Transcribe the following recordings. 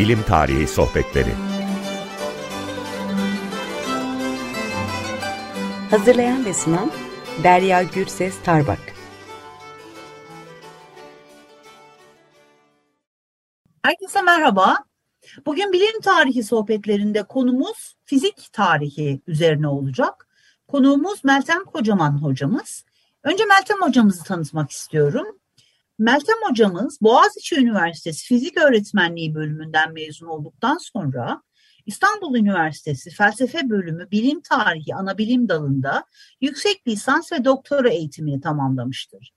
Bilim Tarihi Sohbetleri Hazırlayan ve sunan Derya Gürses Tarbak Herkese merhaba. Bugün bilim tarihi sohbetlerinde konumuz fizik tarihi üzerine olacak. Konuğumuz Meltem Kocaman hocamız. Önce Meltem hocamızı tanıtmak istiyorum. Meltem hocamız Boğaziçi Üniversitesi Fizik Öğretmenliği bölümünden mezun olduktan sonra İstanbul Üniversitesi Felsefe Bölümü Bilim Tarihi Anabilim Dalı'nda yüksek lisans ve doktora eğitimini tamamlamıştır.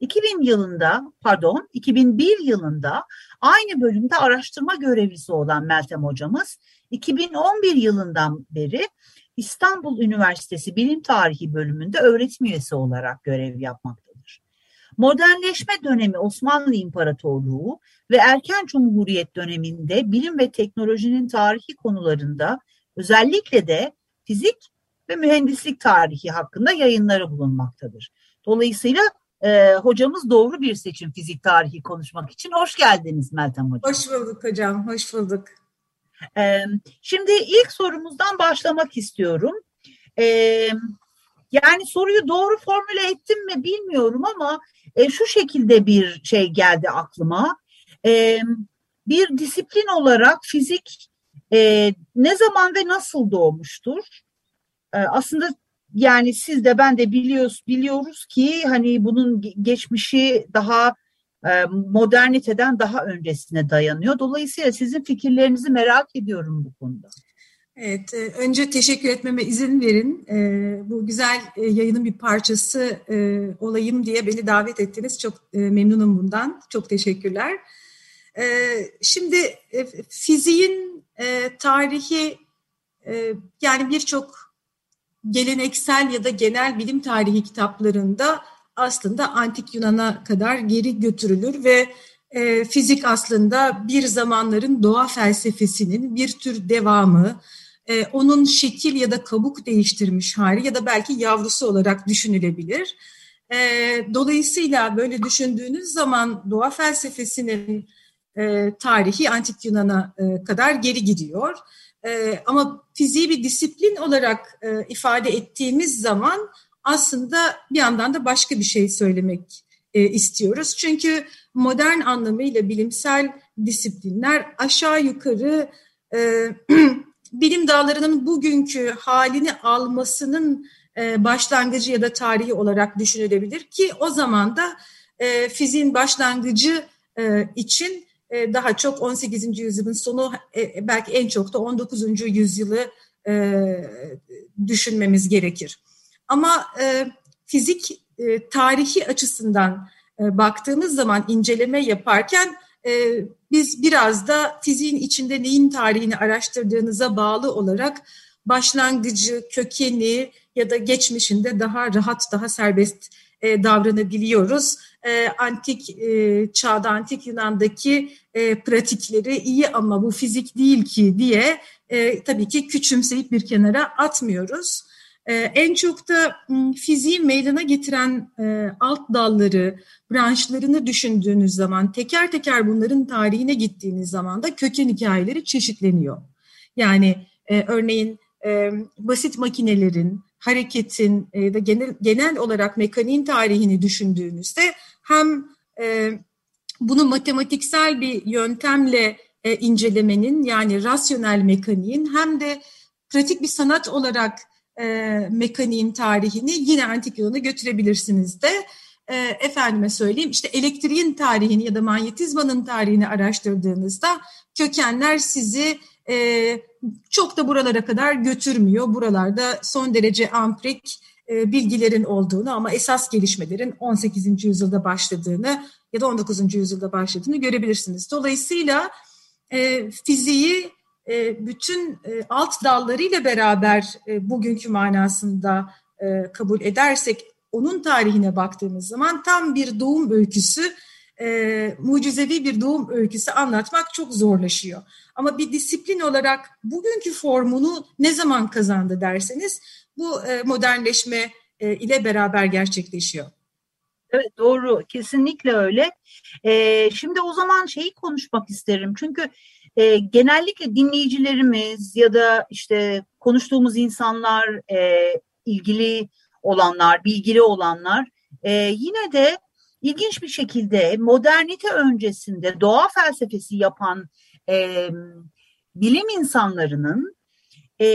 2000 yılında, pardon, 2001 yılında aynı bölümde araştırma görevlisi olan Meltem hocamız 2011 yılından beri İstanbul Üniversitesi Bilim Tarihi bölümünde öğretim üyesi olarak görev yapmaktadır. Modernleşme dönemi Osmanlı İmparatorluğu ve erken Cumhuriyet döneminde bilim ve teknolojinin tarihi konularında özellikle de fizik ve mühendislik tarihi hakkında yayınları bulunmaktadır. Dolayısıyla e, hocamız doğru bir seçim fizik tarihi konuşmak için. Hoş geldiniz Meltem Hocam. Hoş bulduk hocam, hoş bulduk. E, şimdi ilk sorumuzdan başlamak istiyorum. E, yani soruyu doğru formüle ettim mi bilmiyorum ama e, şu şekilde bir şey geldi aklıma. E, bir disiplin olarak fizik e, ne zaman ve nasıl doğmuştur? E, aslında yani siz de ben de biliyoruz biliyoruz ki hani bunun geçmişi daha e, moderniteden daha öncesine dayanıyor. Dolayısıyla sizin fikirlerinizi merak ediyorum bu konuda. Evet, e, önce teşekkür etmeme izin verin. E, bu güzel yayının bir parçası olayım diye beni davet ettiniz. Çok memnunum bundan. Çok teşekkürler. Şimdi fiziğin tarihi yani birçok geleneksel ya da genel bilim tarihi kitaplarında aslında antik Yunan'a kadar geri götürülür ve e, fizik aslında bir zamanların doğa felsefesinin bir tür devamı, e, onun şekil ya da kabuk değiştirmiş hali ya da belki yavrusu olarak düşünülebilir. E, dolayısıyla böyle düşündüğünüz zaman doğa felsefesinin e, tarihi antik Yunan'a e, kadar geri gidiyor. E, ama fiziği bir disiplin olarak e, ifade ettiğimiz zaman aslında bir yandan da başka bir şey söylemek e, istiyoruz. Çünkü modern anlamıyla bilimsel disiplinler aşağı yukarı e, bilim dallarının bugünkü halini almasının e, başlangıcı ya da tarihi olarak düşünülebilir ki o zaman da e, fiziğin başlangıcı e, için e, daha çok 18. yüzyılın sonu belki en çok da 19. yüzyılı düşünmemiz gerekir. Ama fizik tarihi açısından baktığımız zaman inceleme yaparken biz biraz da fiziğin içinde neyin tarihini araştırdığınıza bağlı olarak başlangıcı, kökeni ya da geçmişinde daha rahat, daha serbest davranabiliyoruz e, antik e, çağda, antik Yunan'daki e, pratikleri iyi ama bu fizik değil ki diye e, tabii ki küçümseyip bir kenara atmıyoruz. E, en çok da fiziği meydana getiren e, alt dalları, branşlarını düşündüğünüz zaman, teker teker bunların tarihine gittiğiniz zaman da köken hikayeleri çeşitleniyor. Yani e, örneğin e, basit makinelerin, hareketin e, da genel, genel olarak mekaniğin tarihini düşündüğünüzde hem bunu matematiksel bir yöntemle incelemenin yani rasyonel mekaniğin hem de pratik bir sanat olarak e, mekaniğin tarihini yine antik Yunan'a götürebilirsiniz de e, efendime söyleyeyim işte elektriğin tarihini ya da manyetizmanın tarihini araştırdığınızda kökenler sizi e, çok da buralara kadar götürmüyor. Buralarda son derece amprik e, bilgilerin olduğunu ama esas gelişmelerin 18. yüzyılda başladığını ya da 19. yüzyılda başladığını görebilirsiniz. Dolayısıyla e, fiziği bütün e, alt dallarıyla beraber e, bugünkü manasında e, kabul edersek onun tarihine baktığımız zaman tam bir doğum öyküsü, e, mucizevi bir doğum öyküsü anlatmak çok zorlaşıyor. Ama bir disiplin olarak bugünkü formunu ne zaman kazandı derseniz bu e, modernleşme e, ile beraber gerçekleşiyor. Evet doğru kesinlikle öyle. Ee, şimdi o zaman şeyi konuşmak isterim çünkü e, genellikle dinleyicilerimiz ya da işte konuştuğumuz insanlar, e, ilgili olanlar, bilgili olanlar e, yine de ilginç bir şekilde modernite öncesinde doğa felsefesi yapan e, bilim insanlarının e,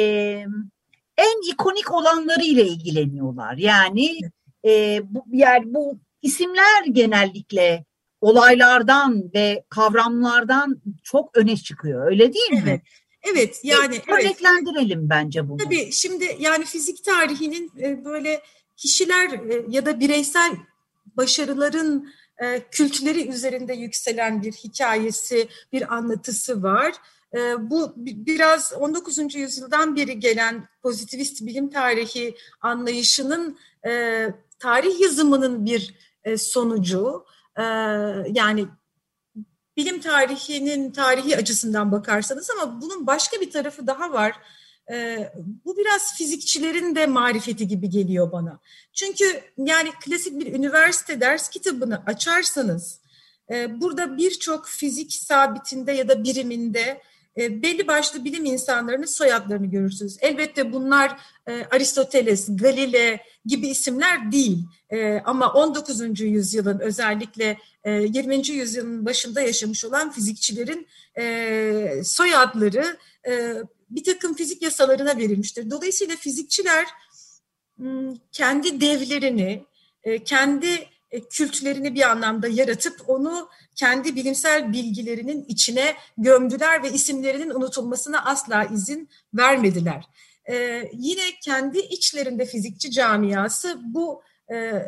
en ikonik olanları ile ilgileniyorlar. Yani e, bu, yani bu isimler genellikle olaylardan ve kavramlardan çok öne çıkıyor. Öyle değil evet. mi? Evet yani Bir örneklendirelim evet. bence bunu. Tabii şimdi yani fizik tarihinin e, böyle kişiler e, ya da bireysel başarıların e, kültleri üzerinde yükselen bir hikayesi, bir anlatısı var. Bu biraz 19. yüzyıldan beri gelen pozitivist bilim tarihi anlayışının tarih yazımının bir sonucu. Yani bilim tarihinin tarihi açısından bakarsanız ama bunun başka bir tarafı daha var. Ee, bu biraz fizikçilerin de marifeti gibi geliyor bana. Çünkü yani klasik bir üniversite ders kitabını açarsanız e, burada birçok fizik sabitinde ya da biriminde e, belli başlı bilim insanlarının soyadlarını görürsünüz. Elbette bunlar e, Aristoteles, Galile gibi isimler değil. E, ama 19. yüzyılın özellikle e, 20. yüzyılın başında yaşamış olan fizikçilerin e, soyadları e, bir takım fizik yasalarına verilmiştir. Dolayısıyla fizikçiler kendi devlerini, e, kendi kültlerini bir anlamda yaratıp onu kendi bilimsel bilgilerinin içine gömdüler ve isimlerinin unutulmasına asla izin vermediler. Ee, yine kendi içlerinde fizikçi camiası bu e, e,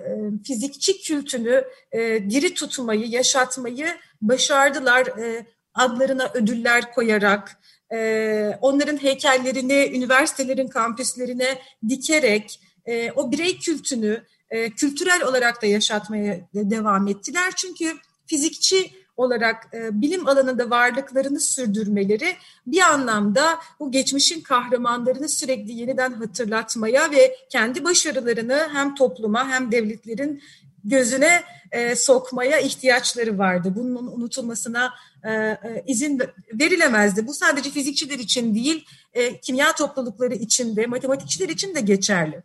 fizikçi kültünü e, diri tutmayı, yaşatmayı başardılar. E, adlarına ödüller koyarak, e, onların heykellerini üniversitelerin kampüslerine dikerek, e, o birey kültünü e, kültürel olarak da yaşatmaya devam ettiler. Çünkü fizikçi olarak e, bilim alanında varlıklarını sürdürmeleri bir anlamda bu geçmişin kahramanlarını sürekli yeniden hatırlatmaya ve kendi başarılarını hem topluma hem devletlerin gözüne e, sokmaya ihtiyaçları vardı. Bunun unutulmasına e, e, izin verilemezdi. Bu sadece fizikçiler için değil, e, kimya toplulukları için de, matematikçiler için de geçerli.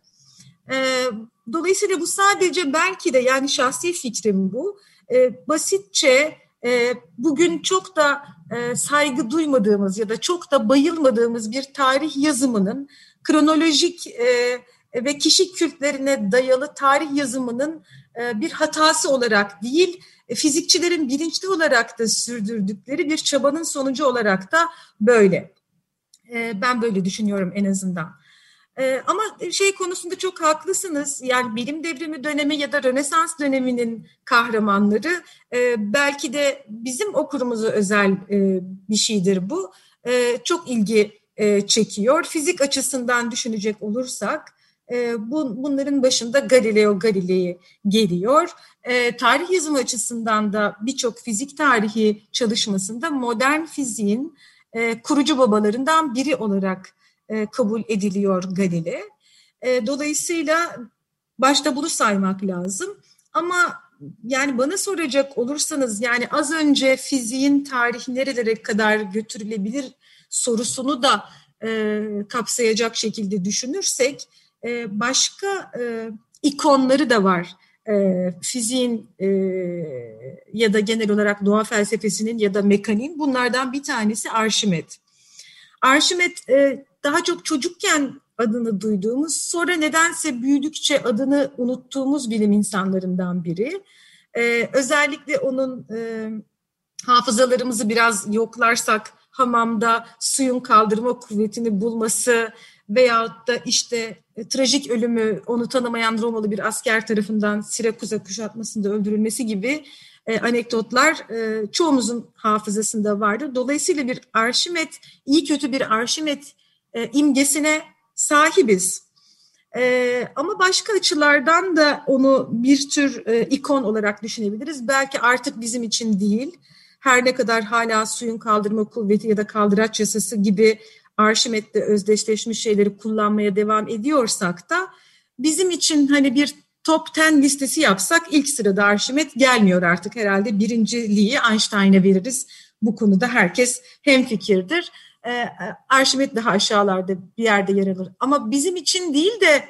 E, dolayısıyla bu sadece belki de yani şahsi fikrim bu. E, basitçe e, bugün çok da e, saygı duymadığımız ya da çok da bayılmadığımız bir tarih yazımının kronolojik e, ve kişi kültlerine dayalı tarih yazımının e, bir hatası olarak değil, e, fizikçilerin bilinçli olarak da sürdürdükleri bir çabanın sonucu olarak da böyle. Ben böyle düşünüyorum en azından. Ee, ama şey konusunda çok haklısınız. Yani bilim devrimi dönemi ya da Rönesans döneminin kahramanları e, belki de bizim okurumuza özel e, bir şeydir bu. E, çok ilgi e, çekiyor. Fizik açısından düşünecek olursak e, bu, bunların başında Galileo Galilei geliyor. E, tarih yazımı açısından da birçok fizik tarihi çalışmasında modern fiziğin e, kurucu babalarından biri olarak e, kabul ediliyor Galile. E, dolayısıyla başta bunu saymak lazım. Ama yani bana soracak olursanız yani az önce fiziğin tarihi nerelere kadar götürülebilir sorusunu da e, kapsayacak şekilde düşünürsek e, başka e, ikonları da var. E, fiziğin e, ya da genel olarak doğa felsefesinin ya da mekaniğin bunlardan bir tanesi Arşimet. Arşimet e, daha çok çocukken adını duyduğumuz, sonra nedense büyüdükçe adını unuttuğumuz bilim insanlarından biri. Ee, özellikle onun e, hafızalarımızı biraz yoklarsak hamamda suyun kaldırma kuvvetini bulması veyahut da işte e, trajik ölümü onu tanımayan Romalı bir asker tarafından Sirakuza kuşatmasında öldürülmesi gibi e, anekdotlar e, çoğumuzun hafızasında vardır. Dolayısıyla bir Arşimet, iyi kötü bir Arşimet e, imgesine sahibiz. E, ama başka açılardan da onu bir tür e, ikon olarak düşünebiliriz. Belki artık bizim için değil, her ne kadar hala suyun kaldırma kuvveti ya da kaldıraç yasası gibi Arşimet'le özdeşleşmiş şeyleri kullanmaya devam ediyorsak da bizim için hani bir top 10 listesi yapsak ilk sırada Arşimet gelmiyor artık herhalde birinciliği Einstein'a veririz. bu konuda herkes hemfikirdir. E, Arşimet daha aşağılarda bir yerde yer alır. Ama bizim için değil de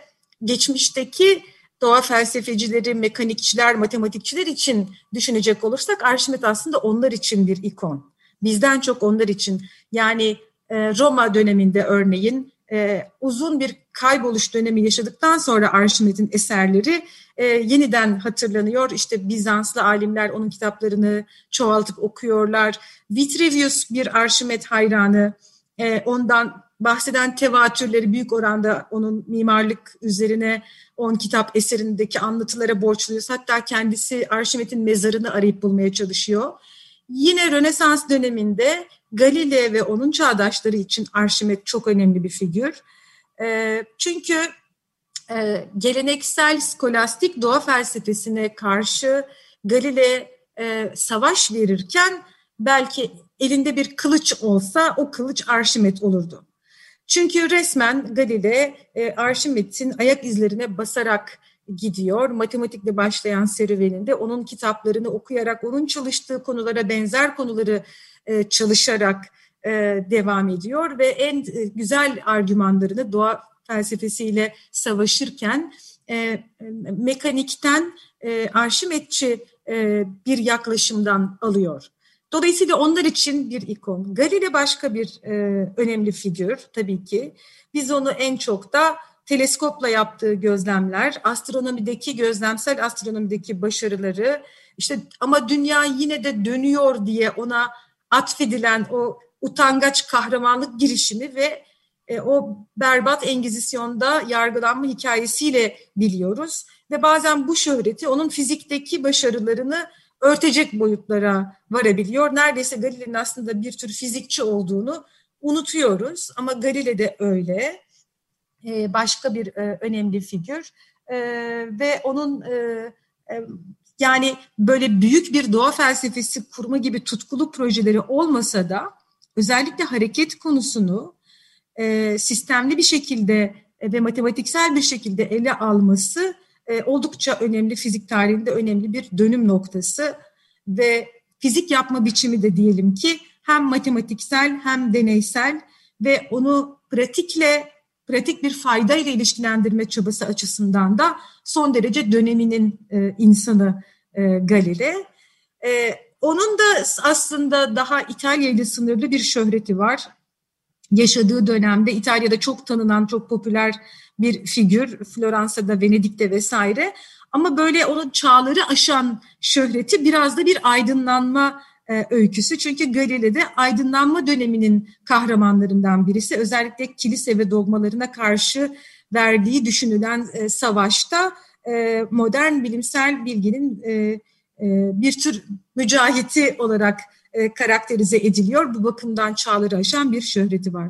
geçmişteki doğa felsefecileri, mekanikçiler, matematikçiler için düşünecek olursak Arşimet aslında onlar için bir ikon. Bizden çok onlar için. Yani e, Roma döneminde örneğin e, uzun bir kayboluş dönemi yaşadıktan sonra Arşimet'in eserleri e, yeniden hatırlanıyor. İşte Bizanslı alimler onun kitaplarını çoğaltıp okuyorlar. Vitruvius bir Arşimet hayranı. E, ondan bahseden tevatürleri büyük oranda onun mimarlık üzerine on kitap eserindeki anlatılara borçluyuz. Hatta kendisi Arşimet'in mezarını arayıp bulmaya çalışıyor. Yine Rönesans döneminde Galile ve onun çağdaşları için Arşimet çok önemli bir figür. Çünkü geleneksel skolastik doğa felsefesine karşı Galile savaş verirken belki elinde bir kılıç olsa o kılıç Arşimet olurdu. Çünkü resmen Galile Arşimet'in ayak izlerine basarak gidiyor. Matematikle başlayan serüveninde onun kitaplarını okuyarak, onun çalıştığı konulara benzer konuları e, çalışarak devam ediyor ve en e, güzel argümanlarını doğa felsefesiyle savaşırken e, mekanikten e, Arşimetçi e, bir yaklaşımdan alıyor. Dolayısıyla onlar için bir ikon. Galile başka bir e, önemli figür tabii ki. Biz onu en çok da teleskopla yaptığı gözlemler, astronomideki gözlemsel astronomideki başarıları, işte ama dünya yine de dönüyor diye ona atfedilen o utangaç kahramanlık girişimi ve e, o berbat engizisyonda yargılanma hikayesiyle biliyoruz. Ve bazen bu şöhreti onun fizikteki başarılarını örtecek boyutlara varabiliyor. Neredeyse Galile'nin aslında bir tür fizikçi olduğunu unutuyoruz ama Galile de öyle. E, başka bir e, önemli figür e, ve onun yani böyle büyük bir doğa felsefesi kurma gibi tutkulu projeleri olmasa da özellikle hareket konusunu sistemli bir şekilde ve matematiksel bir şekilde ele alması oldukça önemli fizik tarihinde önemli bir dönüm noktası ve fizik yapma biçimi de diyelim ki hem matematiksel hem deneysel ve onu pratikle pratik bir fayda ile ilişkilendirme çabası açısından da son derece döneminin e, insanı e, Galile. E, onun da aslında daha İtalya ile sınırlı bir şöhreti var. Yaşadığı dönemde İtalya'da çok tanınan, çok popüler bir figür. Floransa'da, Venedik'te vesaire. Ama böyle onun çağları aşan şöhreti biraz da bir aydınlanma e, öyküsü. Çünkü Galile'de aydınlanma döneminin kahramanlarından birisi. Özellikle kilise ve dogmalarına karşı verdiği düşünülen e, savaşta e, modern bilimsel bilginin e, bir tür mücahiti olarak e, karakterize ediliyor. Bu bakımdan çağları aşan bir şöhreti var.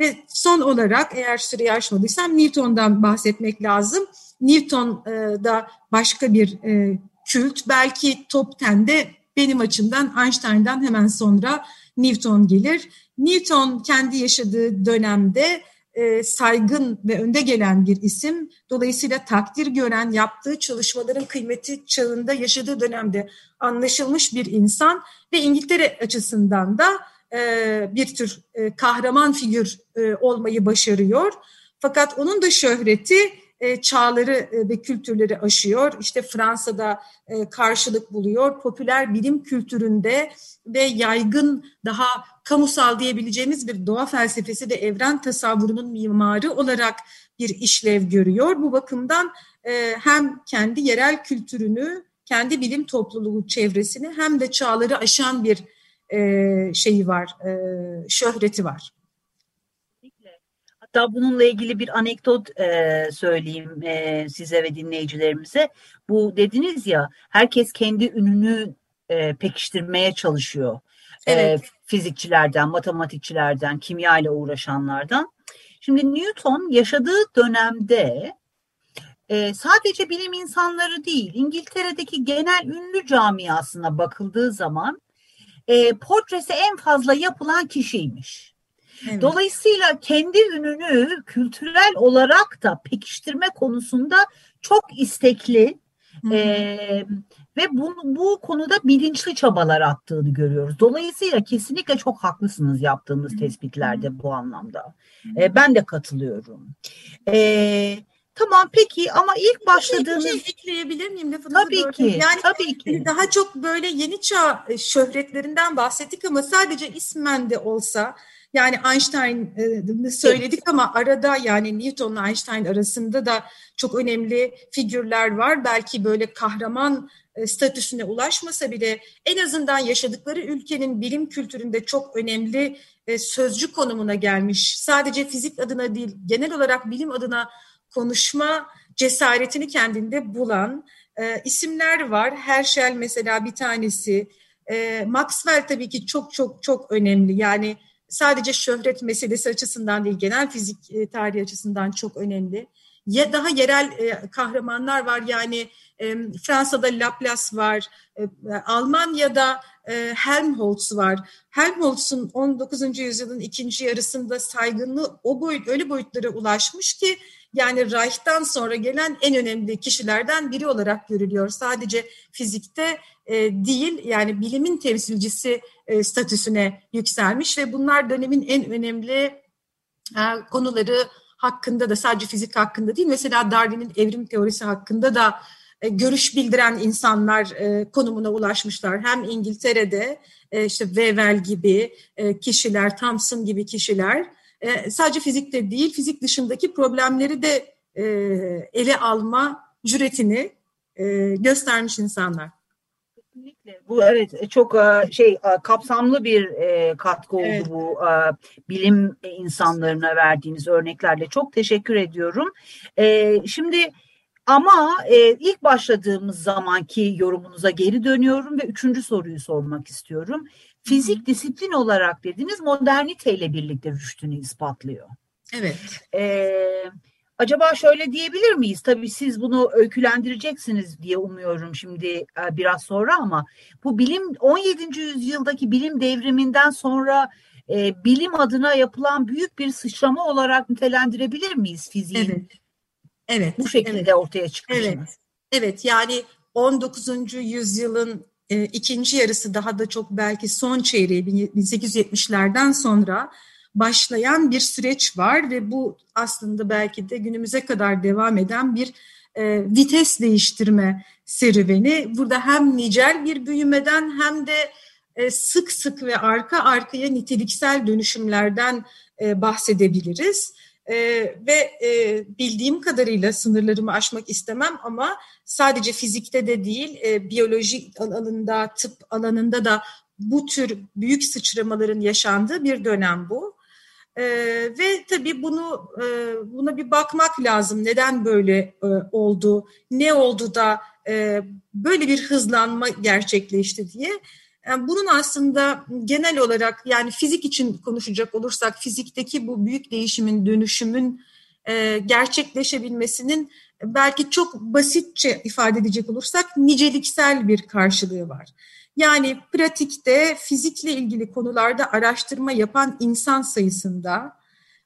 Ve son olarak eğer süreyi aşmadıysam Newton'dan bahsetmek lazım. Newton e, da başka bir e, kült. Belki top 10'de benim açımdan Einstein'dan hemen sonra Newton gelir. Newton kendi yaşadığı dönemde e, saygın ve önde gelen bir isim. Dolayısıyla takdir gören, yaptığı çalışmaların kıymeti çağında yaşadığı dönemde anlaşılmış bir insan ve İngiltere açısından da e, bir tür e, kahraman figür e, olmayı başarıyor. Fakat onun da şöhreti çağları e, ve kültürleri aşıyor. İşte Fransa'da e, karşılık buluyor. Popüler bilim kültüründe ve yaygın daha kamusal diyebileceğimiz bir doğa felsefesi ve evren tasavvurunun mimarı olarak bir işlev görüyor. Bu bakımdan hem kendi yerel kültürünü, kendi bilim topluluğu çevresini hem de çağları aşan bir şeyi var, şöhreti var. Hatta bununla ilgili bir anekdot e, söyleyeyim e, size ve dinleyicilerimize. Bu dediniz ya herkes kendi ününü e, pekiştirmeye çalışıyor. E, evet. E, fizikçilerden, matematikçilerden, kimya ile uğraşanlardan. Şimdi Newton yaşadığı dönemde e, sadece bilim insanları değil, İngiltere'deki genel ünlü camiasına bakıldığı zaman e, portresi en fazla yapılan kişiymiş. Evet. Dolayısıyla kendi ününü kültürel olarak da pekiştirme konusunda çok istekli Ee, ve bu, bu konuda bilinçli çabalar attığını görüyoruz. Dolayısıyla kesinlikle çok haklısınız yaptığımız tespitlerde bu anlamda. Ee, ben de katılıyorum. Ee, Tamam peki ama ilk başladığınız... Bir şey ekleyebilir miyim lafınızı? Tabii ki. Yani tabii ki. Daha çok böyle yeni çağ e, şöhretlerinden bahsettik ama sadece ismen de olsa yani Einstein'ı söyledik evet. ama arada yani Newton'la Einstein arasında da çok önemli figürler var. Belki böyle kahraman e, statüsüne ulaşmasa bile en azından yaşadıkları ülkenin bilim kültüründe çok önemli e, sözcü konumuna gelmiş. Sadece fizik adına değil genel olarak bilim adına konuşma cesaretini kendinde bulan e, isimler var. Herschel mesela bir tanesi. E, Maxwell tabii ki çok çok çok önemli. Yani sadece şöhret meselesi açısından değil, genel fizik e, tarihi açısından çok önemli. Ya daha yerel e, kahramanlar var. Yani e, Fransa'da Laplace var, Almanya'da Helmholtz var. Helmholtz'un 19. yüzyılın ikinci yarısında saygınlığı o boyut öyle boyutlara ulaşmış ki yani Reich'tan sonra gelen en önemli kişilerden biri olarak görülüyor. Sadece fizikte e, değil yani bilimin temsilcisi e, statüsüne yükselmiş ve bunlar dönemin en önemli e, konuları hakkında da sadece fizik hakkında değil mesela Darwin'in evrim teorisi hakkında da e, görüş bildiren insanlar e, konumuna ulaşmışlar. Hem İngiltere'de e, işte Weyl gibi kişiler, Thomson gibi kişiler e, sadece fizikte değil, fizik dışındaki problemleri de e, ele alma cüretini e, göstermiş insanlar. Kesinlikle. Bu evet çok şey kapsamlı bir katkı oldu evet. bu bilim insanlarına verdiğiniz örneklerle. Çok teşekkür ediyorum. Şimdi ama ilk başladığımız zamanki yorumunuza geri dönüyorum ve üçüncü soruyu sormak istiyorum fizik disiplin olarak dediğiniz moderniteyle birlikte rüştünü ispatlıyor. Evet. Ee, acaba şöyle diyebilir miyiz? Tabii siz bunu öykülendireceksiniz diye umuyorum şimdi e, biraz sonra ama bu bilim 17. yüzyıldaki bilim devriminden sonra e, bilim adına yapılan büyük bir sıçrama olarak nitelendirebilir miyiz fiziğin? Evet. Evet. Bu şekilde evet. ortaya çıkışını. Evet. Evet yani 19. yüzyılın e, ikinci yarısı daha da çok belki son çeyreği 1870'lerden sonra başlayan bir süreç var ve bu aslında belki de günümüze kadar devam eden bir e, vites değiştirme serüveni. Burada hem nicel bir büyümeden hem de e, sık sık ve arka arkaya niteliksel dönüşümlerden e, bahsedebiliriz. E, ve e, bildiğim kadarıyla sınırlarımı aşmak istemem ama sadece fizikte de değil, e, biyoloji alanında, tıp alanında da bu tür büyük sıçramaların yaşandığı bir dönem bu. E, ve tabii bunu e, buna bir bakmak lazım. Neden böyle e, oldu? Ne oldu da e, böyle bir hızlanma gerçekleşti diye. Yani bunun aslında genel olarak yani fizik için konuşacak olursak fizikteki bu büyük değişimin, dönüşümün e, gerçekleşebilmesinin belki çok basitçe ifade edecek olursak niceliksel bir karşılığı var. Yani pratikte fizikle ilgili konularda araştırma yapan insan sayısında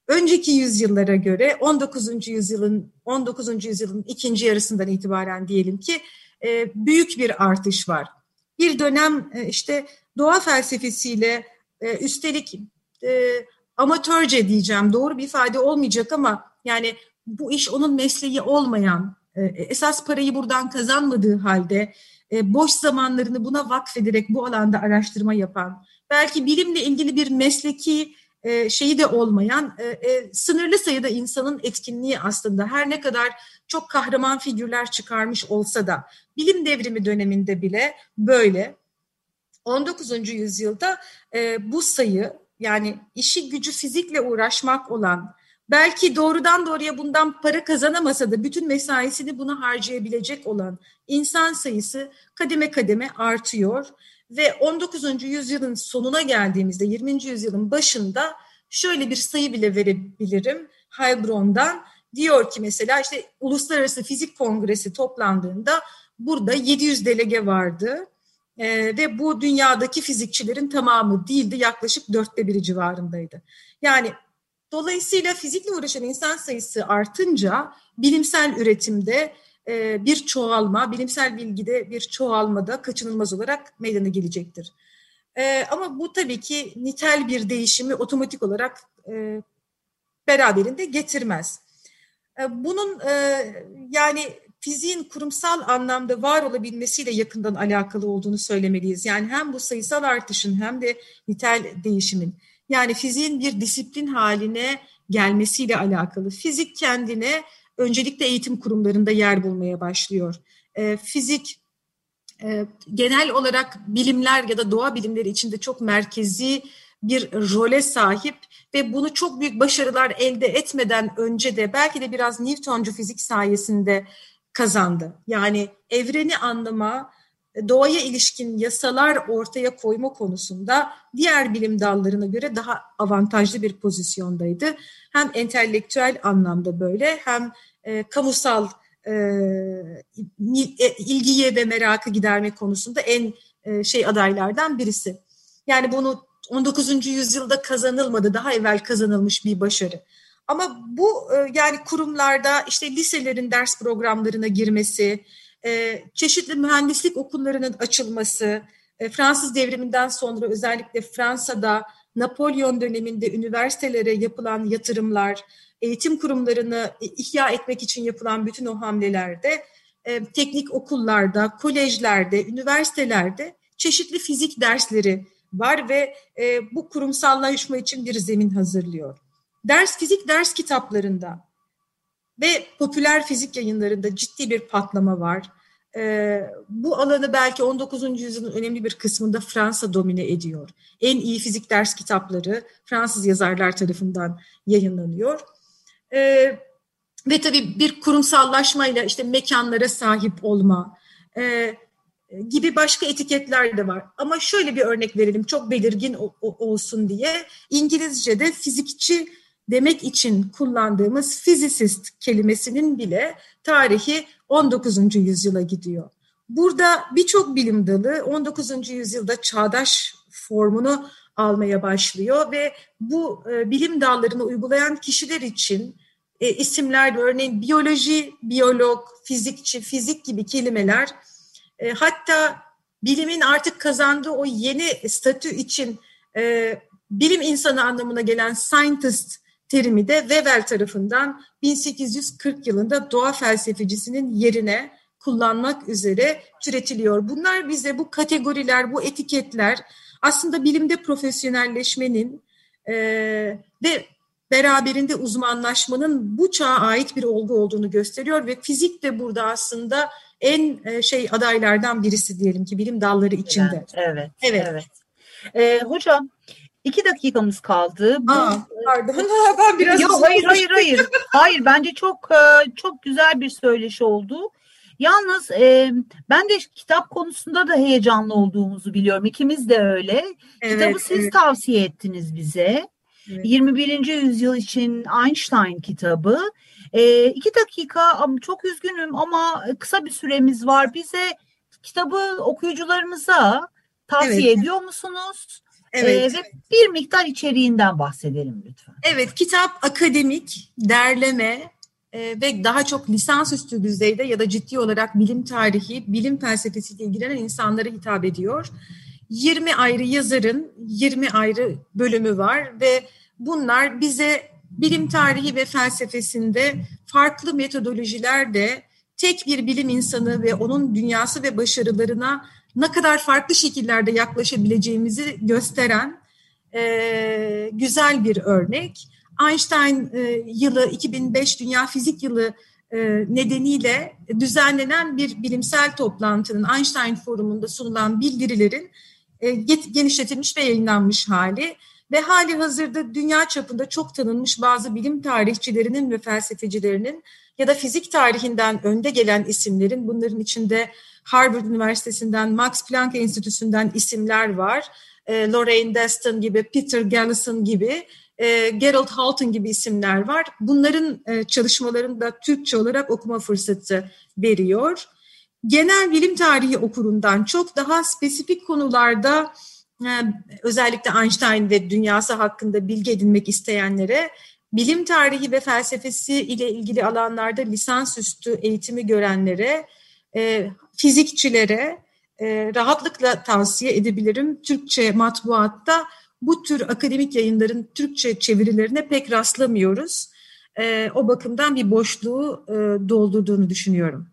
önceki yüzyıllara göre 19. yüzyılın 19. yüzyılın ikinci yarısından itibaren diyelim ki e, büyük bir artış var. Bir dönem e, işte doğa felsefesiyle e, üstelik amatörce diyeceğim doğru bir ifade olmayacak ama yani bu iş onun mesleği olmayan, e, esas parayı buradan kazanmadığı halde e, boş zamanlarını buna vakfederek bu alanda araştırma yapan, belki bilimle ilgili bir mesleki e, şeyi de olmayan sınırlı sayıda insanın etkinliği aslında. Her ne kadar çok kahraman figürler çıkarmış olsa da bilim devrimi döneminde bile böyle 19. yüzyılda bu sayı yani işi gücü fizikle uğraşmak olan belki doğrudan doğruya bundan para kazanamasa da bütün mesaisini buna harcayabilecek olan insan sayısı kademe kademe artıyor ve 19. yüzyılın sonuna geldiğimizde 20. yüzyılın başında şöyle bir sayı bile verebilirim Heilbronn'dan diyor ki mesela işte Uluslararası Fizik Kongresi toplandığında burada 700 delege vardı ee, ve bu dünyadaki fizikçilerin tamamı değildi yaklaşık dörtte biri civarındaydı. Yani Dolayısıyla fizikle uğraşan insan sayısı artınca bilimsel üretimde e, bir çoğalma, bilimsel bilgide bir çoğalmada kaçınılmaz olarak meydana gelecektir. E, ama bu tabii ki nitel bir değişimi otomatik olarak e, beraberinde getirmez. E, bunun e, yani fiziğin kurumsal anlamda var olabilmesiyle yakından alakalı olduğunu söylemeliyiz. Yani hem bu sayısal artışın hem de nitel değişimin. Yani fiziğin bir disiplin haline gelmesiyle alakalı. Fizik kendine öncelikle eğitim kurumlarında yer bulmaya başlıyor. E, fizik e, genel olarak bilimler ya da doğa bilimleri içinde çok merkezi bir role sahip ve bunu çok büyük başarılar elde etmeden önce de belki de biraz Newtoncu fizik sayesinde kazandı. Yani evreni anlama, doğaya ilişkin yasalar ortaya koyma konusunda diğer bilim dallarına göre daha avantajlı bir pozisyondaydı. Hem entelektüel anlamda böyle hem e, kamusal e, e ilgiye ve merakı giderme konusunda en e, şey adaylardan birisi. Yani bunu 19. yüzyılda kazanılmadı, daha evvel kazanılmış bir başarı. Ama bu e, yani kurumlarda işte liselerin ders programlarına girmesi, e, çeşitli mühendislik okullarının açılması, e, Fransız devriminden sonra özellikle Fransa'da Napolyon döneminde üniversitelere yapılan yatırımlar, eğitim kurumlarını ihya etmek için yapılan bütün o hamlelerde teknik okullarda, kolejlerde, üniversitelerde çeşitli fizik dersleri var ve bu kurumsallaşma için bir zemin hazırlıyor ders fizik ders kitaplarında ve popüler fizik yayınlarında ciddi bir patlama var. Ee, bu alanı belki 19. yüzyılın önemli bir kısmında Fransa domine ediyor. En iyi fizik ders kitapları Fransız yazarlar tarafından yayınlanıyor. Ee, ve tabii bir kurumsallaşmayla işte mekanlara sahip olma e, gibi başka etiketler de var. Ama şöyle bir örnek verelim çok belirgin o, o, olsun diye. İngilizce'de fizikçi demek için kullandığımız physicist kelimesinin bile tarihi 19. yüzyıla gidiyor. Burada birçok bilim dalı 19. yüzyılda çağdaş formunu almaya başlıyor ve bu e, bilim dallarını uygulayan kişiler için e, isimler örneğin biyoloji, biyolog, fizikçi, fizik gibi kelimeler e, hatta bilimin artık kazandığı o yeni statü için e, bilim insanı anlamına gelen scientist terimi de Weber tarafından 1840 yılında doğa felsefecisinin yerine kullanmak üzere türetiliyor. Bunlar bize bu kategoriler, bu etiketler aslında bilimde profesyonelleşmenin e, ve beraberinde uzmanlaşmanın bu çağa ait bir olgu olduğunu gösteriyor ve fizik de burada aslında en e, şey adaylardan birisi diyelim ki bilim dalları içinde. Evet, evet. evet. Ee, hocam İki dakikamız kaldı. Bu, Aa, pardon. ben biraz Yok, hayır hayır hayır. hayır bence çok e, çok güzel bir söyleşi oldu. Yalnız e, ben de kitap konusunda da heyecanlı olduğumuzu biliyorum. İkimiz de öyle. Evet, Kitabı siz evet. tavsiye ettiniz bize. Evet. 21. yüzyıl için Einstein kitabı. E, iki dakika çok üzgünüm ama kısa bir süremiz var. Bize kitabı okuyucularımıza tavsiye evet. ediyor musunuz? Evet. Ee, ve bir miktar içeriğinden bahsedelim lütfen. Evet, kitap akademik, derleme e, ve daha çok lisansüstü düzeyde ya da ciddi olarak bilim tarihi, bilim felsefesiyle ilgilenen insanlara hitap ediyor. 20 ayrı yazarın 20 ayrı bölümü var ve bunlar bize bilim tarihi ve felsefesinde farklı metodolojilerde tek bir bilim insanı ve onun dünyası ve başarılarına ne kadar farklı şekillerde yaklaşabileceğimizi gösteren e, güzel bir örnek. Einstein e, yılı 2005 Dünya Fizik Yılı e, nedeniyle düzenlenen bir bilimsel toplantının Einstein Forumu'nda sunulan bildirilerin e, genişletilmiş ve yayınlanmış hali ve hali hazırda dünya çapında çok tanınmış bazı bilim tarihçilerinin ve felsefecilerinin ya da fizik tarihinden önde gelen isimlerin bunların içinde Harvard Üniversitesi'nden, Max Planck Enstitüsü'nden isimler var. E, Lorraine Deston gibi, Peter Gallison gibi, e, Gerald Halton gibi isimler var. Bunların e, çalışmalarını da Türkçe olarak okuma fırsatı veriyor. Genel bilim tarihi okurundan çok daha spesifik konularda e, özellikle Einstein ve dünyası hakkında bilgi edinmek isteyenlere bilim tarihi ve felsefesi ile ilgili alanlarda lisansüstü eğitimi görenlere, e, fizikçilere e, rahatlıkla tavsiye edebilirim. Türkçe matbuatta bu tür akademik yayınların Türkçe çevirilerine pek rastlamıyoruz. E, o bakımdan bir boşluğu e, doldurduğunu düşünüyorum.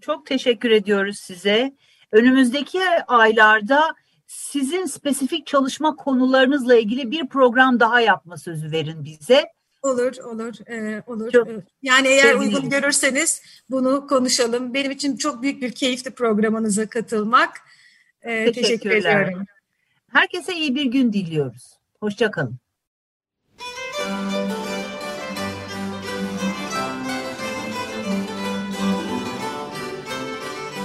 Çok teşekkür ediyoruz size. Önümüzdeki aylarda sizin spesifik çalışma konularınızla ilgili bir program daha yapma sözü verin bize. Olur, olur, e, olur. Çok yani eğer sevinirim. uygun görürseniz bunu konuşalım. Benim için çok büyük bir keyifli programınıza katılmak. E, teşekkür ediyorum. Herkese iyi bir gün diliyoruz. Hoşçakalın.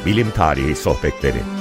Bilim Tarihi Sohbetleri